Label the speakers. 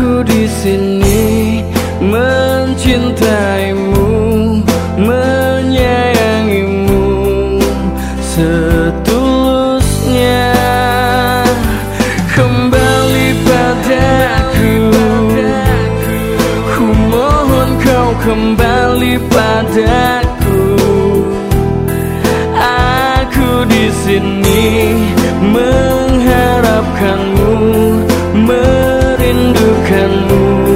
Speaker 1: Aku di sini mencintaimu, menyayangimu setulusnya. Kembali padaku, ku mohon kau kembali padaku. Aku di sini mengharapkanmu. 前路